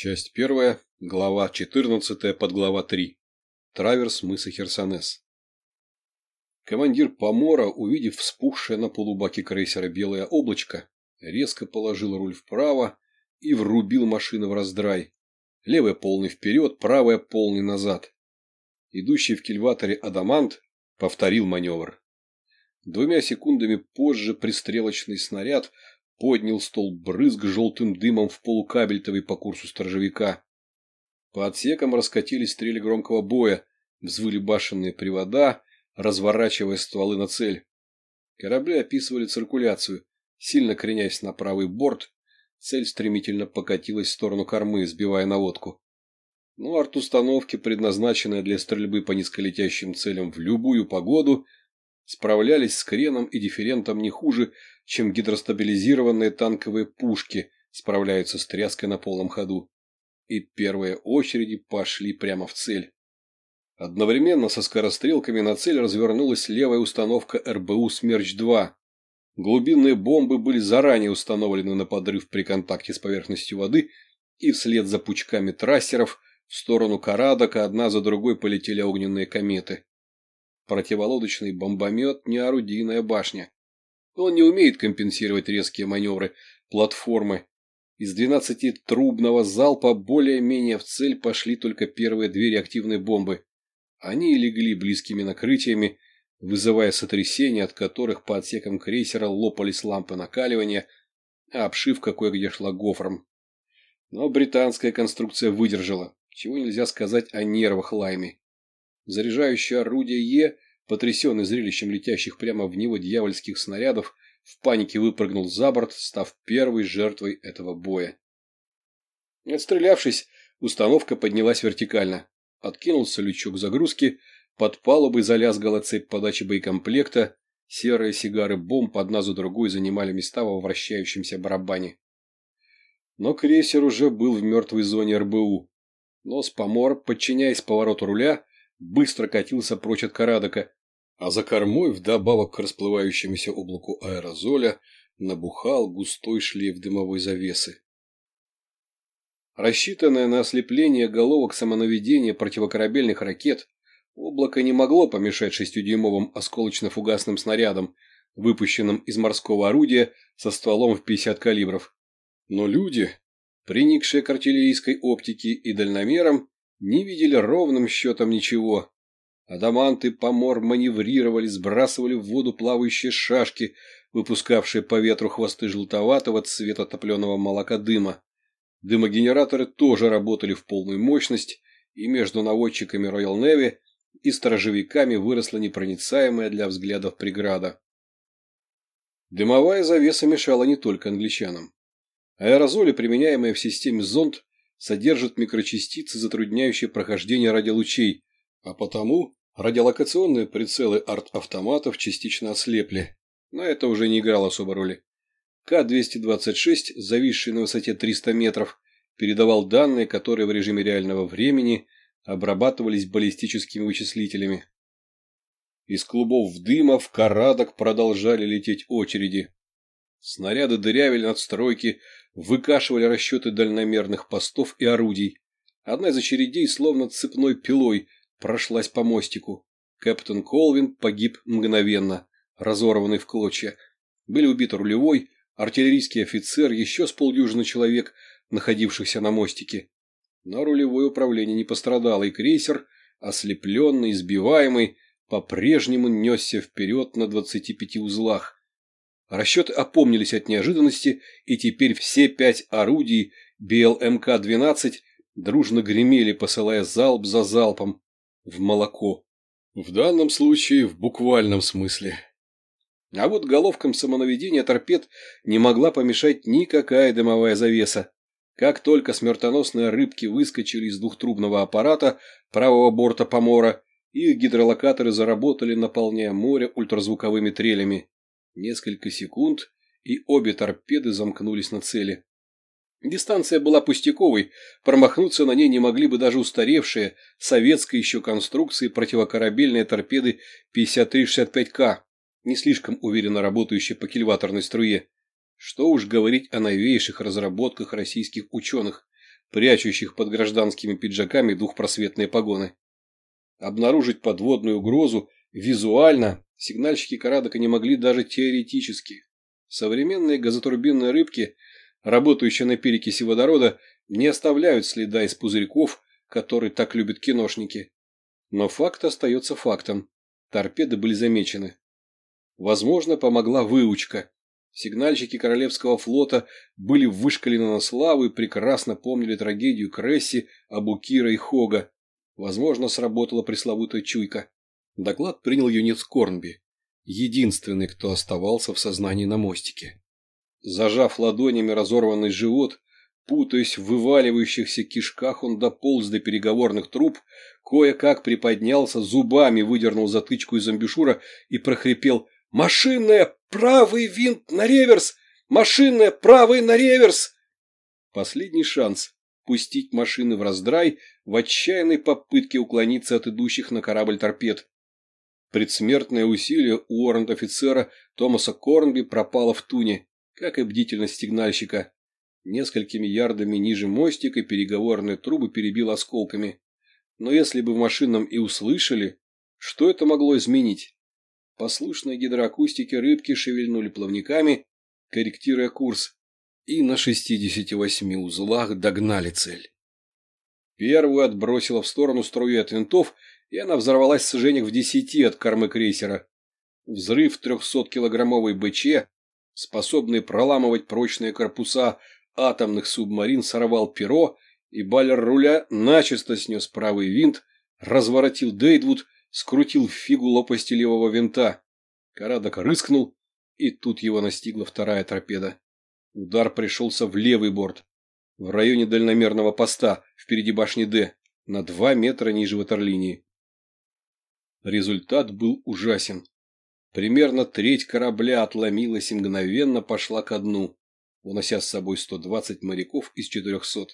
Часть первая, глава 14, подглава 3. Траверс мыса Херсонес. Командир Помора, увидев вспухшее на полубаке крейсера белое облачко, резко положил руль вправо и врубил машину в раздрай. Левая полный вперед, правая полный назад. Идущий в кильваторе Адамант повторил маневр. Двумя секундами позже пристрелочный снаряд поднял стол брызг желтым дымом в полукабельтовый по курсу сторожевика. По отсекам раскатились стрели громкого боя, взвыли башенные привода, разворачивая стволы на цель. Корабли описывали циркуляцию, сильно кренясь на правый борт, цель стремительно покатилась в сторону кормы, сбивая наводку. Но арт-установки, предназначенные для стрельбы по низколетящим целям в любую погоду, справлялись с креном и дифферентом не хуже, чем гидростабилизированные танковые пушки справляются с тряской на полном ходу. И первые очереди пошли прямо в цель. Одновременно со скорострелками на цель развернулась левая установка РБУ «Смерч-2». Глубинные бомбы были заранее установлены на подрыв при контакте с поверхностью воды, и вслед за пучками трассеров в сторону Карадака одна за другой полетели огненные кометы. Противолодочный бомбомет – не орудийная башня. Он не умеет компенсировать резкие маневры платформы. Из 12-трубного залпа более-менее в цель пошли только первые две реактивные бомбы. Они легли близкими накрытиями, вызывая сотрясения, от которых по отсекам крейсера лопались лампы накаливания, а обшивка кое-где шла гофром. Но британская конструкция выдержала, чего нельзя сказать о нервах Лайми. Заряжающее орудие Е, потрясенный зрелищем летящих прямо в него дьявольских снарядов, в панике выпрыгнул за борт, став первой жертвой этого боя. Отстрелявшись, установка поднялась вертикально. Откинулся лючок загрузки, под палубой залязгала цепь подачи боекомплекта, серые сигары бомб одна за другой занимали места во вращающемся барабане. Но крейсер уже был в мертвой зоне РБУ. Нос помор, подчиняясь повороту руля, быстро катился прочь от Карадока, а за кормой, вдобавок к расплывающемуся облаку аэрозоля, набухал густой шлейф дымовой завесы. Рассчитанное на ослепление головок самонаведения противокорабельных ракет, облако не могло помешать шестидюймовым осколочно-фугасным снарядам, выпущенным из морского орудия со стволом в 50 калибров. Но люди, приникшие к артиллерийской оптике и дальномерам, не видели ровным счетом ничего. Адаманты помор маневрировали, сбрасывали в воду плавающие шашки, выпускавшие по ветру хвосты желтоватого цвета топленого молока дыма. Дымогенераторы тоже работали в полную мощность, и между наводчиками Royal Navy и сторожевиками выросла непроницаемая для взглядов преграда. Дымовая завеса мешала не только англичанам. Аэрозоли, применяемые в системе зонд, содержат микрочастицы, затрудняющие прохождение радиолучей, а потому радиолокационные прицелы арт-автоматов частично ослепли, но это уже не играло особой роли. К-226, зависший на высоте 300 метров, передавал данные, которые в режиме реального времени обрабатывались баллистическими вычислителями. Из клубов дыма в карадок продолжали лететь очереди. Снаряды дырявили надстройки, выкашивали расчеты дальномерных постов и орудий. Одна из очередей, словно цепной пилой, прошлась по мостику. Капитан Колвин погиб мгновенно, разорванный в клочья. Были убиты рулевой, артиллерийский офицер, еще с полдюжины человек, находившихся на мостике. Но рулевое управление не пострадало, и крейсер, ослепленный, избиваемый, по-прежнему несся вперед на 25 узлах, Расчеты опомнились от неожиданности, и теперь все пять орудий БЛМК-12 дружно гремели, посылая залп за залпом в молоко. В данном случае в буквальном смысле. А вот головкам самонаведения торпед не могла помешать никакая дымовая завеса. Как только смертоносные рыбки выскочили из двухтрубного аппарата правого борта помора, их гидролокаторы заработали, наполняя море ультразвуковыми трелями. Несколько секунд, и обе торпеды замкнулись на цели. Дистанция была пустяковой, промахнуться на ней не могли бы даже устаревшие советской еще конструкции противокорабельные торпеды 53-65К, не слишком уверенно работающие по кильваторной струе. Что уж говорить о новейших разработках российских ученых, прячущих под гражданскими пиджаками двухпросветные погоны. Обнаружить подводную угрозу визуально сигнальщики Карадока не могли даже теоретически. Современные газотурбинные рыбки, работающие на перекиси водорода, не оставляют следа из пузырьков, которые так любят киношники. Но факт остается фактом. Торпеды были замечены. Возможно, помогла выучка. Сигнальщики Королевского флота были вышкалены на славу и прекрасно помнили трагедию Кресси, Абукира и Хога. Возможно, сработала пресловутая чуйка. Доклад принял юнец Корнби, единственный, кто оставался в сознании на мостике. Зажав ладонями разорванный живот, Путаясь в вываливающихся кишках, он дополз до переговорных труб, кое-как приподнялся, зубами выдернул затычку из амбушюра и прохрипел «Машинная! Правый винт на реверс! Машинная! Правый на реверс!» Последний шанс пустить машины в раздрай в отчаянной попытке уклониться от идущих на корабль торпед. Предсмертное усилие уоррент-офицера Томаса Корнби пропало в туне, как и бдительность сигнальщика. Несколькими ярдами ниже мостика переговорные трубы перебил осколками. Но если бы в машинном и услышали, что это могло изменить? Послушные гидроакустики рыбки шевельнули плавниками, корректируя курс, и на 68 узлах догнали цель. Первую отбросила в сторону струю от винтов, и она взорвалась в сожжениях в десяти от кормы крейсера. Взрыв 300-килограммовой БЧ, способный проламывать прочные корпуса атомных субмарин сорвал перо, и балер руля начисто снес правый винт, разворотил Дейдвуд, скрутил фигу лопасти левого винта. Карадок рыскнул, и тут его настигла вторая торпеда. Удар пришелся в левый борт, в районе дальномерного поста, впереди башни «Д», на два метра ниже ватерлинии. Результат был ужасен. Примерно треть корабля отломилась и мгновенно пошла ко дну унося с собой 120 моряков из 400.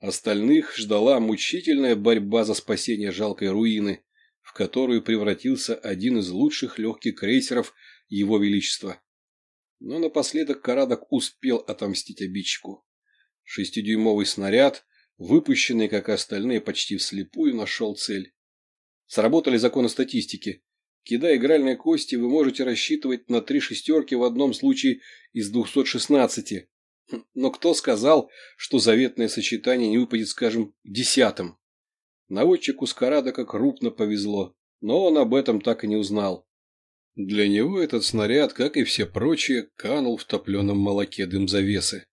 Остальных ждала мучительная борьба за спасение жалкой руины, в которую превратился один из лучших легких крейсеров Его Величества. Но напоследок Карадок успел отомстить обидчику. Шестидюймовый снаряд, выпущенный, как и остальные, почти вслепую, нашел цель. Сработали законы статистики. Кидая игральные кости, вы можете рассчитывать на три шестерки в одном случае из 216. Но кто сказал, что заветное сочетание не выпадет, скажем, десятым? Наводчику Скарадока крупно повезло, но он об этом так и не узнал. Для него этот снаряд, как и все прочие, канул в топленом молоке дым завесы.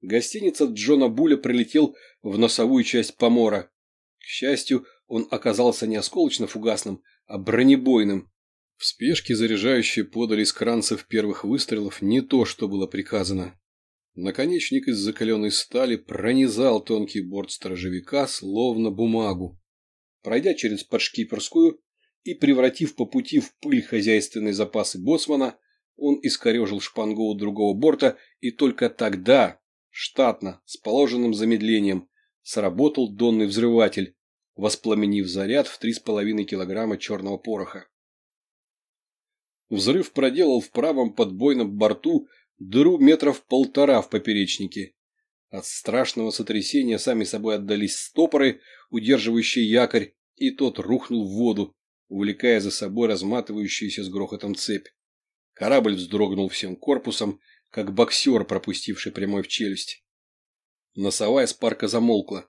Гостиница Джона Буля прилетел в носовую часть помора. К счастью, он оказался не осколочно-фугасным, а бронебойным. В спешке заряжающие подали из кранцев первых выстрелов не то, что было приказано. Наконечник из закаленной стали пронизал тонкий борт сторожевика, словно бумагу. Пройдя через подшкиперскую и превратив по пути в пыль хозяйственные запасы боцмана, он искорежил шпангу другого борта, и только тогда, штатно, с положенным замедлением, сработал донный взрыватель, воспламенив заряд в 3,5 килограмма черного пороха. Взрыв проделал в правом подбойном борту дыру метров полтора в поперечнике. От страшного сотрясения сами собой отдались стопоры, удерживающие якорь, и тот рухнул в воду, увлекая за собой разматывающуюся с грохотом цепь. Корабль вздрогнул всем корпусом, как боксер, пропустивший прямой в челюсть. Носовая спарка замолкла.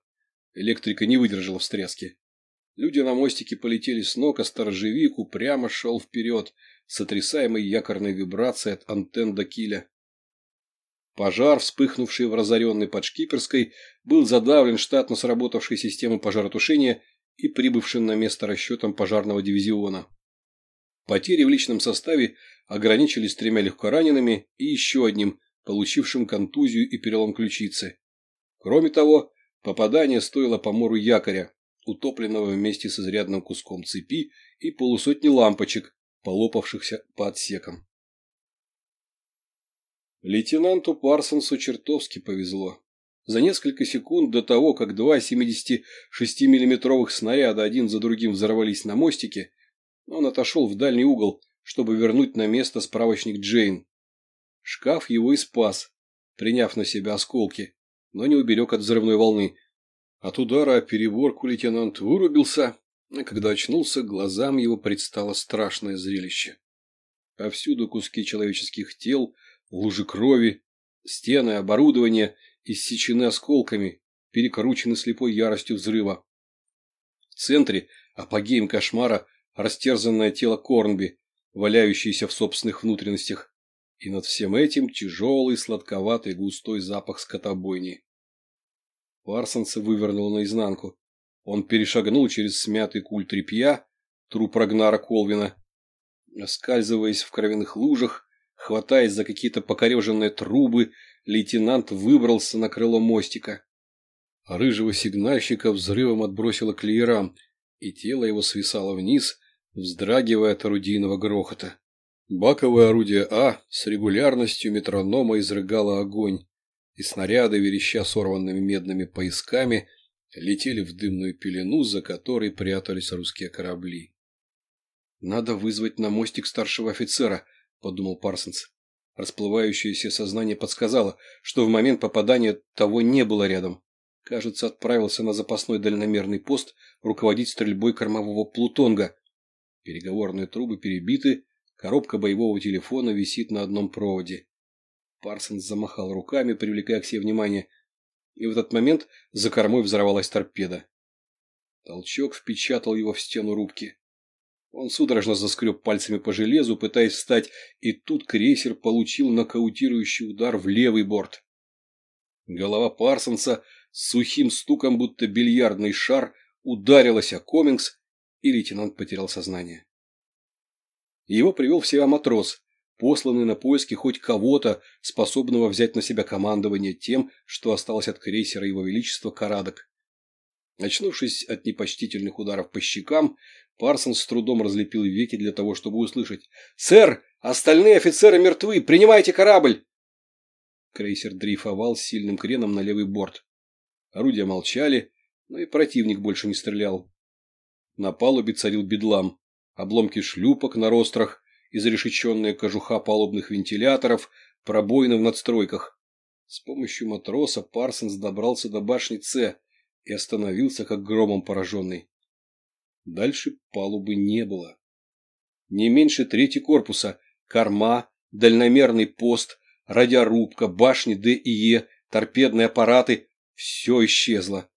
Электрика не выдержала встряски. Люди на мостике полетели с ног, а сторожевик упрямо шел вперед, сотрясаемый якорной вибрацией от антенн до киля. Пожар, вспыхнувший в разоренной подшкиперской, был задавлен штатно сработавшей системой пожаротушения и прибывшим на место расчетом пожарного дивизиона. Потери в личном составе ограничились тремя легкоранеными и еще одним, получившим контузию и перелом ключицы. Кроме того, Попадание стоило помору якоря, утопленного вместе с изрядным куском цепи и полусотни лампочек, полопавшихся по отсекам. Лейтенанту Парсонсу чертовски повезло. За несколько секунд до того, как два 76-миллиметровых снаряда один за другим взорвались на мостике, он отошел в дальний угол, чтобы вернуть на место справочник Джейн. Шкаф его и спас, приняв на себя осколки, но не уберег от взрывной волны. От удара о переборку лейтенант вырубился, а когда очнулся, глазам его предстало страшное зрелище. Повсюду куски человеческих тел, лужи крови, стены, оборудование иссечены осколками, перекручены слепой яростью взрыва. В центре, апогеем кошмара, растерзанное тело Корнби, валяющееся в собственных внутренностях, и над всем этим тяжелый, сладковатый, густой запах скотобойни. Парсонса вывернул наизнанку. Он перешагнул через смятый куль тряпья, труп Рагнара Колвина. Оскальзываясь в кровяных лужах, хватаясь за какие-то покореженные трубы, лейтенант выбрался на крыло мостика. Рыжего сигнальщика взрывом отбросило к леерам, и тело его свисало вниз, вздрагивая от орудийного грохота. Баковое орудие А с регулярностью метронома изрыгало огонь, и снаряды, вереща сорванными медными поясками, летели в дымную пелену, за которой прятались русские корабли. «Надо вызвать на мостик старшего офицера», — подумал Парсонс. Расплывающееся сознание подсказало, что в момент попадания того не было рядом. Кажется, отправился на запасной дальномерный пост руководить стрельбой кормового плутонга. Переговорные трубы перебиты, коробка боевого телефона висит на одном проводе. Парсонс замахал руками, привлекая к себе внимание, и в этот момент за кормой взорвалась торпеда. Толчок впечатал его в стену рубки. Он судорожно заскреб пальцами по железу, пытаясь встать, и тут крейсер получил нокаутирующий удар в левый борт. Голова Парсонса с сухим стуком, будто бильярдный шар, ударилась о Комингс, и лейтенант потерял сознание. Его привел в себя матрос, посланный на поиски хоть кого-то, способного взять на себя командование тем, что осталось от крейсера Его Величества Карадок. Очнувшись от непочтительных ударов по щекам, Парсон с трудом разлепил веки для того, чтобы услышать «Сэр, остальные офицеры мертвы! Принимайте корабль!» Крейсер дрейфовал с сильным креном на левый борт. Орудия молчали, но и противник больше не стрелял. На палубе царил бедлам. Обломки шлюпок на рострах, изрешеченная кожуха палубных вентиляторов, пробоины в надстройках. С помощью матроса Парсонс добрался до башни С и остановился, как громом пораженный. Дальше палубы не было. Не меньше трети корпуса, корма, дальномерный пост, радиорубка, башни Д и Е, торпедные аппараты – все исчезло.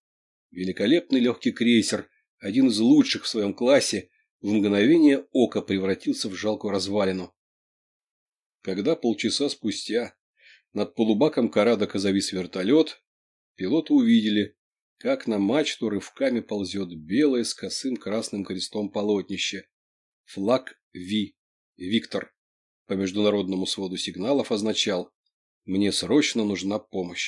Великолепный легкий крейсер, один из лучших в своем классе, в мгновение ока превратился в жалкую развалину. Когда полчаса спустя над полубаком Карадока завис вертолет, пилоты увидели, как на мачту рывками ползет белое с косым красным крестом полотнище. Флаг Ви, Виктор, по международному своду сигналов означал «Мне срочно нужна помощь».